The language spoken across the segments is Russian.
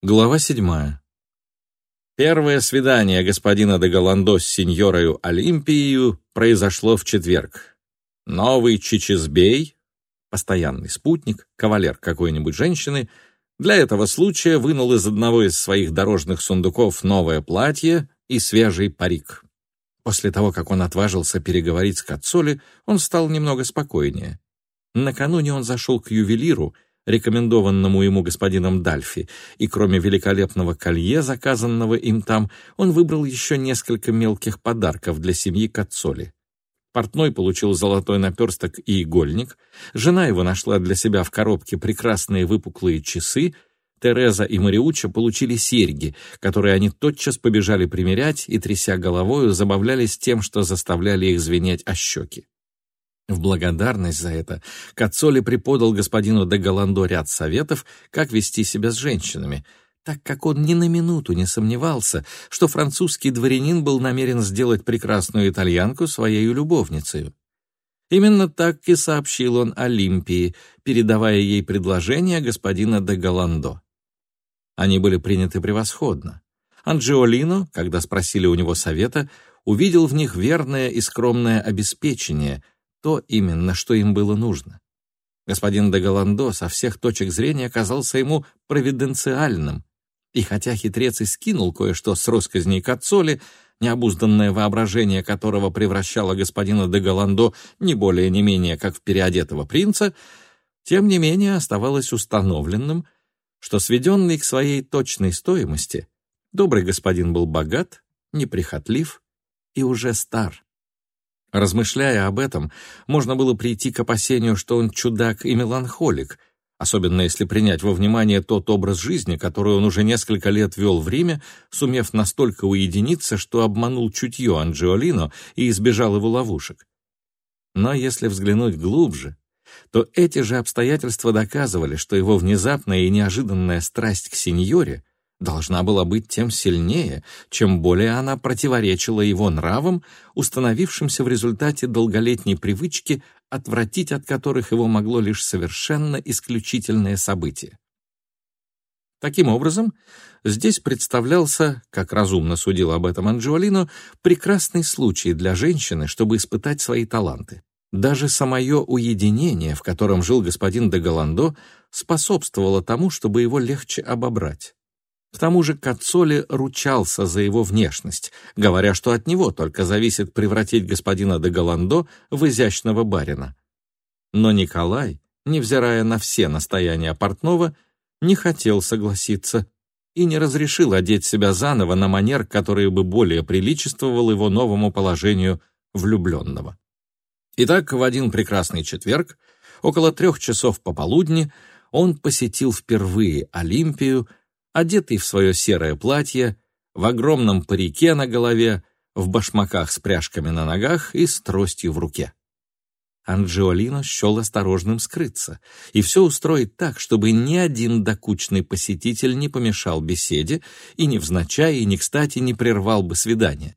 Глава седьмая. Первое свидание господина де Голландо с сеньорою Олимпией произошло в четверг. Новый Чичизбей, постоянный спутник, кавалер какой-нибудь женщины, для этого случая вынул из одного из своих дорожных сундуков новое платье и свежий парик. После того, как он отважился переговорить с Кацоли, он стал немного спокойнее. Накануне он зашел к ювелиру — рекомендованному ему господином Дальфи, и кроме великолепного колье, заказанного им там, он выбрал еще несколько мелких подарков для семьи Кацоли. Портной получил золотой наперсток и игольник, жена его нашла для себя в коробке прекрасные выпуклые часы, Тереза и Мариуча получили серьги, которые они тотчас побежали примерять и, тряся головою, забавлялись тем, что заставляли их звенеть о щеки. В благодарность за это Кацоли преподал господину де Голландо ряд советов, как вести себя с женщинами, так как он ни на минуту не сомневался, что французский дворянин был намерен сделать прекрасную итальянку своей любовницей. Именно так и сообщил он Олимпии, передавая ей предложение господина де Голландо. Они были приняты превосходно. Анджиолино, когда спросили у него совета, увидел в них верное и скромное обеспечение — то именно, что им было нужно. Господин де Голландо со всех точек зрения оказался ему провиденциальным, и хотя хитрец и скинул кое-что с росказней Кацоли, необузданное воображение которого превращало господина де Голландо не более не менее как в переодетого принца, тем не менее оставалось установленным, что сведенный к своей точной стоимости, добрый господин был богат, неприхотлив и уже стар. Размышляя об этом, можно было прийти к опасению, что он чудак и меланхолик, особенно если принять во внимание тот образ жизни, который он уже несколько лет вел в Риме, сумев настолько уединиться, что обманул чутье Анджиолино и избежал его ловушек. Но если взглянуть глубже, то эти же обстоятельства доказывали, что его внезапная и неожиданная страсть к сеньоре должна была быть тем сильнее, чем более она противоречила его нравам, установившимся в результате долголетней привычки, отвратить от которых его могло лишь совершенно исключительное событие. Таким образом, здесь представлялся, как разумно судил об этом Анджиолино, прекрасный случай для женщины, чтобы испытать свои таланты. Даже самое уединение, в котором жил господин де Голландо, способствовало тому, чтобы его легче обобрать. К тому же Кацоли ручался за его внешность, говоря, что от него только зависит превратить господина де Голландо в изящного барина. Но Николай, невзирая на все настояния портного, не хотел согласиться и не разрешил одеть себя заново на манер, который бы более приличествовал его новому положению влюбленного. Итак, в один прекрасный четверг, около трех часов пополудни, он посетил впервые Олимпию одетый в свое серое платье, в огромном парике на голове, в башмаках с пряжками на ногах и с тростью в руке. Анджиолино счел осторожным скрыться и все устроить так, чтобы ни один докучный посетитель не помешал беседе и невзначай и не кстати не прервал бы свидание.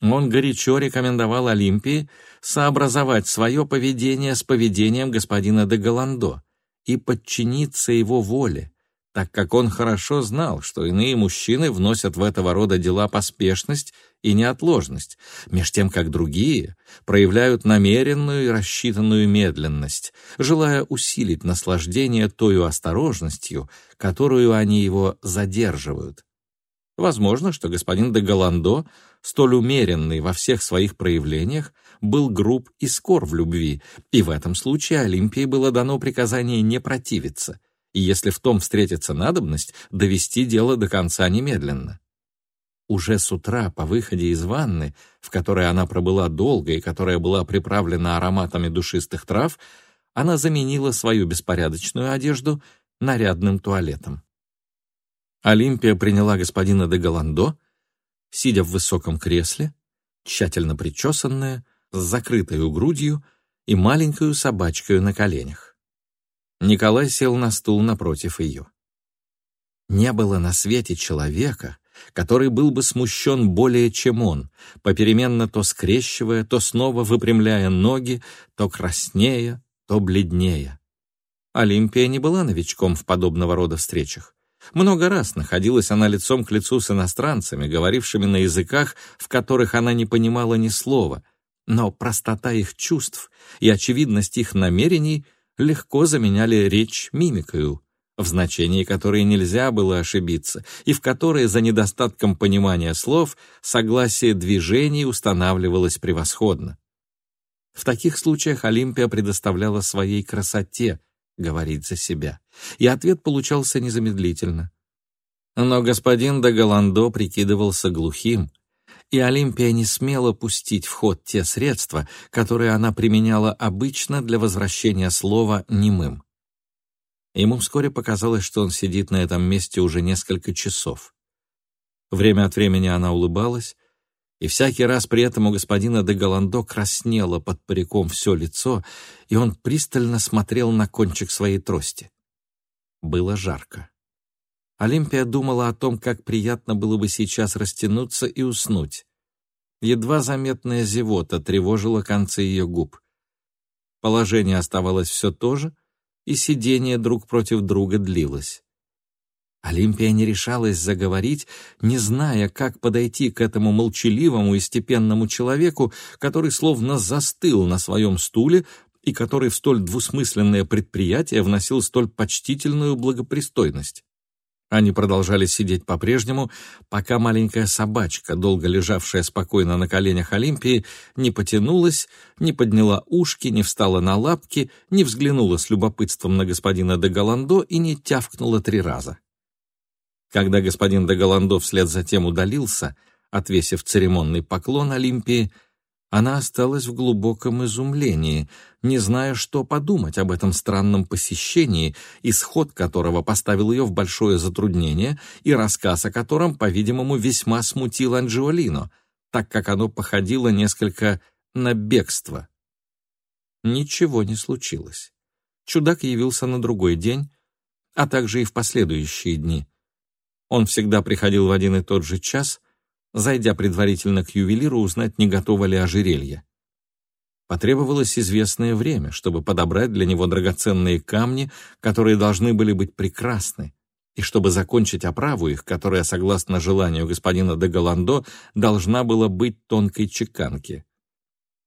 Он горячо рекомендовал Олимпии сообразовать свое поведение с поведением господина де Голландо и подчиниться его воле, так как он хорошо знал, что иные мужчины вносят в этого рода дела поспешность и неотложность, меж тем как другие проявляют намеренную и рассчитанную медленность, желая усилить наслаждение той осторожностью, которую они его задерживают. Возможно, что господин де Голландо, столь умеренный во всех своих проявлениях, был груб и скор в любви, и в этом случае Олимпии было дано приказание не противиться — и если в том встретится надобность, довести дело до конца немедленно. Уже с утра по выходе из ванны, в которой она пробыла долго и которая была приправлена ароматами душистых трав, она заменила свою беспорядочную одежду нарядным туалетом. Олимпия приняла господина де Голландо, сидя в высоком кресле, тщательно причесанная, с закрытой грудью и маленькую собачкой на коленях. Николай сел на стул напротив ее. Не было на свете человека, который был бы смущен более, чем он, попеременно то скрещивая, то снова выпрямляя ноги, то краснея, то бледнее. Олимпия не была новичком в подобного рода встречах. Много раз находилась она лицом к лицу с иностранцами, говорившими на языках, в которых она не понимала ни слова, но простота их чувств и очевидность их намерений легко заменяли речь мимикою, в значении которой нельзя было ошибиться, и в которой за недостатком понимания слов согласие движений устанавливалось превосходно. В таких случаях Олимпия предоставляла своей красоте говорить за себя, и ответ получался незамедлительно. Но господин де Голландо прикидывался глухим, и Олимпия не смела пустить в ход те средства, которые она применяла обычно для возвращения слова немым. Ему вскоре показалось, что он сидит на этом месте уже несколько часов. Время от времени она улыбалась, и всякий раз при этом у господина де Голландо краснело под париком все лицо, и он пристально смотрел на кончик своей трости. Было жарко. Олимпия думала о том, как приятно было бы сейчас растянуться и уснуть. Едва заметная зевота тревожила концы ее губ. Положение оставалось все то же, и сидение друг против друга длилось. Олимпия не решалась заговорить, не зная, как подойти к этому молчаливому и степенному человеку, который словно застыл на своем стуле и который в столь двусмысленное предприятие вносил столь почтительную благопристойность. Они продолжали сидеть по-прежнему, пока маленькая собачка, долго лежавшая спокойно на коленях Олимпии, не потянулась, не подняла ушки, не встала на лапки, не взглянула с любопытством на господина де Голландо и не тявкнула три раза. Когда господин де Голландо вслед за тем удалился, отвесив церемонный поклон Олимпии, она осталась в глубоком изумлении, не зная, что подумать об этом странном посещении, исход которого поставил ее в большое затруднение и рассказ о котором, по-видимому, весьма смутил Анджиолино, так как оно походило несколько на бегство. Ничего не случилось. Чудак явился на другой день, а также и в последующие дни. Он всегда приходил в один и тот же час, зайдя предварительно к ювелиру узнать, не готово ли ожерелье. Потребовалось известное время, чтобы подобрать для него драгоценные камни, которые должны были быть прекрасны, и чтобы закончить оправу их, которая, согласно желанию господина де Голландо, должна была быть тонкой чеканки.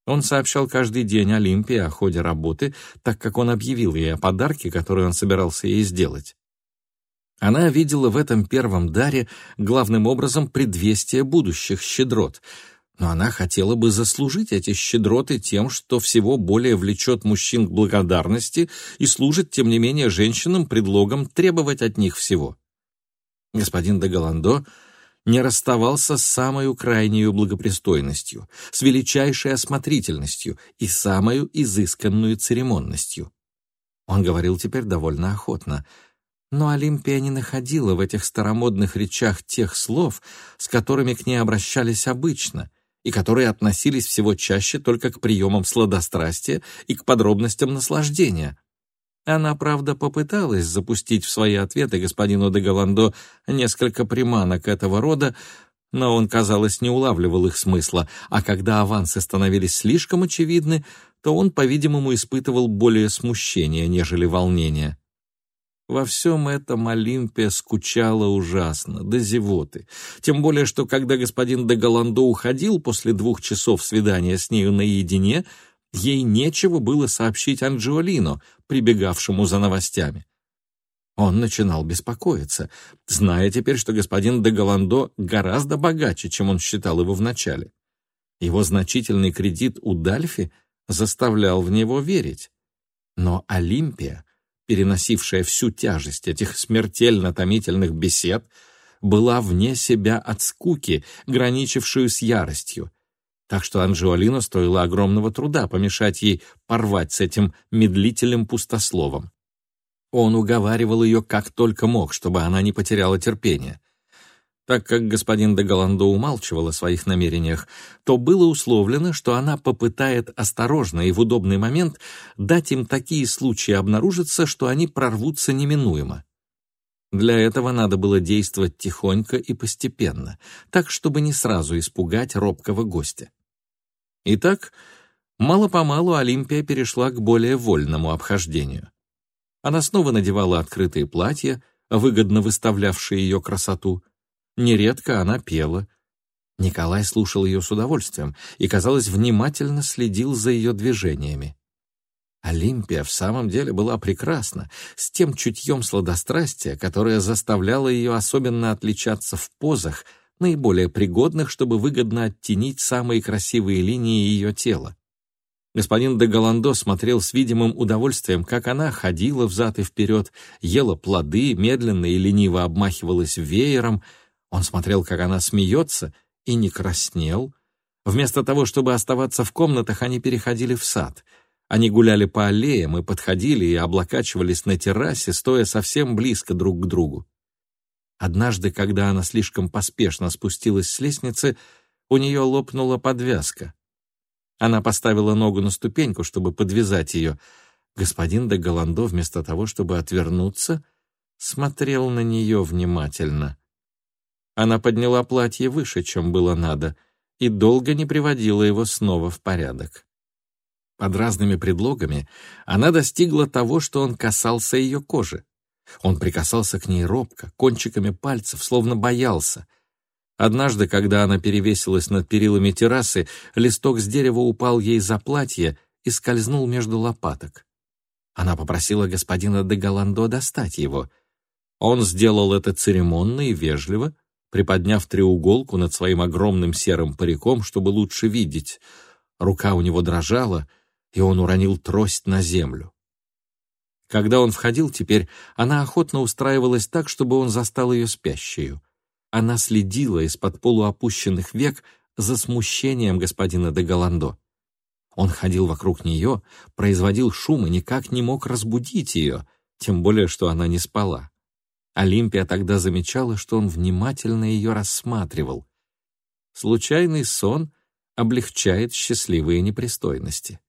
Он сообщал каждый день Олимпии о ходе работы, так как он объявил ей о подарке, который он собирался ей сделать. Она видела в этом первом даре главным образом предвестие будущих щедрот, но она хотела бы заслужить эти щедроты тем, что всего более влечет мужчин к благодарности и служит, тем не менее, женщинам предлогом требовать от них всего. Господин де Голландо не расставался с самой крайней благопристойностью, с величайшей осмотрительностью и самой изысканную церемонностью. Он говорил теперь довольно охотно — но Олимпия не находила в этих старомодных речах тех слов, с которыми к ней обращались обычно, и которые относились всего чаще только к приемам сладострастия и к подробностям наслаждения. Она, правда, попыталась запустить в свои ответы господину де Голландо несколько приманок этого рода, но он, казалось, не улавливал их смысла, а когда авансы становились слишком очевидны, то он, по-видимому, испытывал более смущение, нежели волнение. Во всем этом Олимпия скучала ужасно, до зевоты. Тем более, что когда господин де Голландо уходил после двух часов свидания с нею наедине, ей нечего было сообщить Анджиолино, прибегавшему за новостями. Он начинал беспокоиться, зная теперь, что господин де Голландо гораздо богаче, чем он считал его вначале. Его значительный кредит у Дальфи заставлял в него верить. Но Олимпия переносившая всю тяжесть этих смертельно томительных бесед, была вне себя от скуки, граничившую с яростью. Так что Анжиолино стоило огромного труда помешать ей порвать с этим медлительным пустословом. Он уговаривал ее как только мог, чтобы она не потеряла терпения. Так как господин де Голландо умалчивал о своих намерениях, то было условлено, что она попытает осторожно и в удобный момент дать им такие случаи обнаружиться, что они прорвутся неминуемо. Для этого надо было действовать тихонько и постепенно, так, чтобы не сразу испугать робкого гостя. Итак, мало-помалу Олимпия перешла к более вольному обхождению. Она снова надевала открытые платья, выгодно выставлявшие ее красоту. Нередко она пела. Николай слушал ее с удовольствием и, казалось, внимательно следил за ее движениями. Олимпия в самом деле была прекрасна, с тем чутьем сладострастия, которое заставляло ее особенно отличаться в позах, наиболее пригодных, чтобы выгодно оттенить самые красивые линии ее тела. Господин де Голландо смотрел с видимым удовольствием, как она ходила взад и вперед, ела плоды, медленно и лениво обмахивалась веером. Он смотрел, как она смеется, и не краснел. Вместо того, чтобы оставаться в комнатах, они переходили в сад. Они гуляли по аллеям и подходили и облокачивались на террасе, стоя совсем близко друг к другу. Однажды, когда она слишком поспешно спустилась с лестницы, у нее лопнула подвязка. Она поставила ногу на ступеньку, чтобы подвязать ее. Господин де Голландо, вместо того, чтобы отвернуться, смотрел на нее внимательно. Она подняла платье выше, чем было надо, и долго не приводила его снова в порядок. Под разными предлогами она достигла того, что он касался ее кожи. Он прикасался к ней робко, кончиками пальцев, словно боялся — Однажды, когда она перевесилась над перилами террасы, листок с дерева упал ей за платье и скользнул между лопаток. Она попросила господина де Голландо достать его. Он сделал это церемонно и вежливо, приподняв треуголку над своим огромным серым париком, чтобы лучше видеть. Рука у него дрожала, и он уронил трость на землю. Когда он входил теперь, она охотно устраивалась так, чтобы он застал ее спящую. Она следила из-под полуопущенных век за смущением господина де Голландо. Он ходил вокруг нее, производил шум и никак не мог разбудить ее, тем более, что она не спала. Олимпия тогда замечала, что он внимательно ее рассматривал. Случайный сон облегчает счастливые непристойности.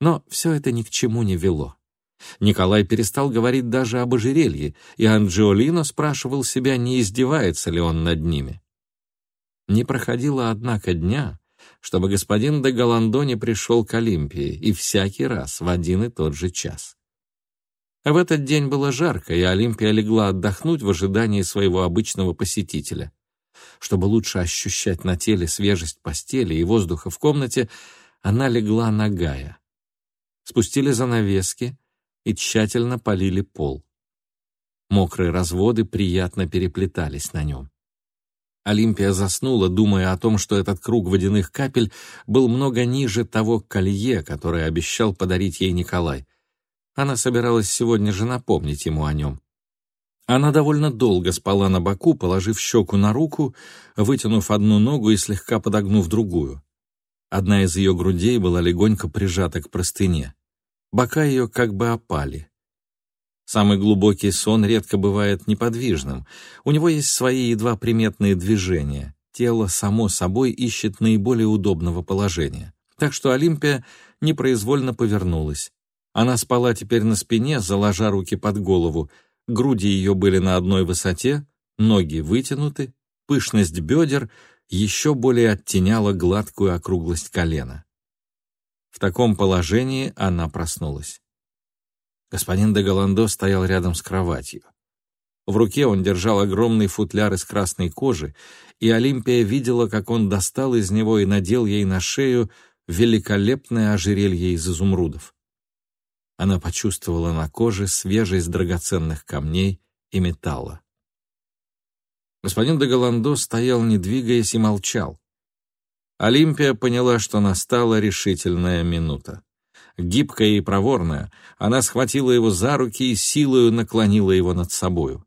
Но все это ни к чему не вело. Николай перестал говорить даже об ожерелье, и Анджиолино спрашивал себя, не издевается ли он над ними. Не проходило, однако, дня, чтобы господин де Голландо не пришел к Олимпии, и всякий раз в один и тот же час. В этот день было жарко, и Олимпия легла отдохнуть в ожидании своего обычного посетителя. Чтобы лучше ощущать на теле свежесть постели и воздуха в комнате, она легла нагая. Спустили занавески, и тщательно полили пол. Мокрые разводы приятно переплетались на нем. Олимпия заснула, думая о том, что этот круг водяных капель был много ниже того колье, которое обещал подарить ей Николай. Она собиралась сегодня же напомнить ему о нем. Она довольно долго спала на боку, положив щеку на руку, вытянув одну ногу и слегка подогнув другую. Одна из ее грудей была легонько прижата к простыне. Бока ее как бы опали. Самый глубокий сон редко бывает неподвижным. У него есть свои едва приметные движения. Тело само собой ищет наиболее удобного положения. Так что Олимпия непроизвольно повернулась. Она спала теперь на спине, заложа руки под голову. Груди ее были на одной высоте, ноги вытянуты, пышность бедер еще более оттеняла гладкую округлость колена. В таком положении она проснулась. Господин де Голландо стоял рядом с кроватью. В руке он держал огромный футляр из красной кожи, и Олимпия видела, как он достал из него и надел ей на шею великолепное ожерелье из изумрудов. Она почувствовала на коже свежесть драгоценных камней и металла. Господин де Голландо стоял, не двигаясь, и молчал. Олимпия поняла, что настала решительная минута. Гибкая и проворная, она схватила его за руки и силою наклонила его над собою.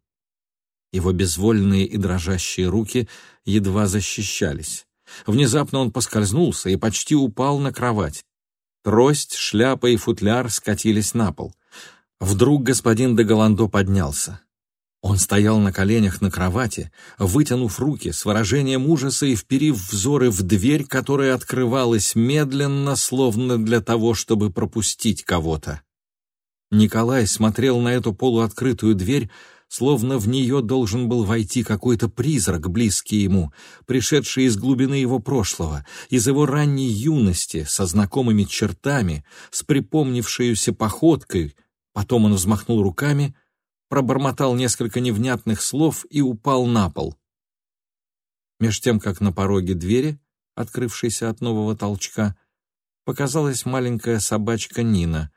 Его безвольные и дрожащие руки едва защищались. Внезапно он поскользнулся и почти упал на кровать. Трость, шляпа и футляр скатились на пол. Вдруг господин де Голландо поднялся. Он стоял на коленях на кровати, вытянув руки с выражением ужаса и вперив взоры в дверь, которая открывалась медленно, словно для того, чтобы пропустить кого-то. Николай смотрел на эту полуоткрытую дверь, словно в нее должен был войти какой-то призрак, близкий ему, пришедший из глубины его прошлого, из его ранней юности, со знакомыми чертами, с припомнившейся походкой. Потом он взмахнул руками — пробормотал несколько невнятных слов и упал на пол. Меж тем, как на пороге двери, открывшейся от нового толчка, показалась маленькая собачка Нина,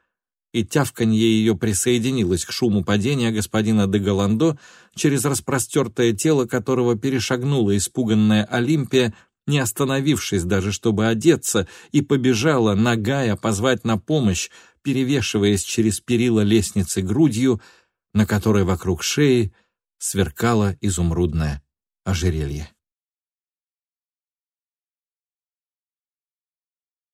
и тявканье ее присоединилось к шуму падения господина де Голландо, через распростертое тело которого перешагнула испуганная Олимпия, не остановившись даже, чтобы одеться, и побежала, нагая, позвать на помощь, перевешиваясь через перила лестницы грудью, на которой вокруг шеи сверкало изумрудное ожерелье.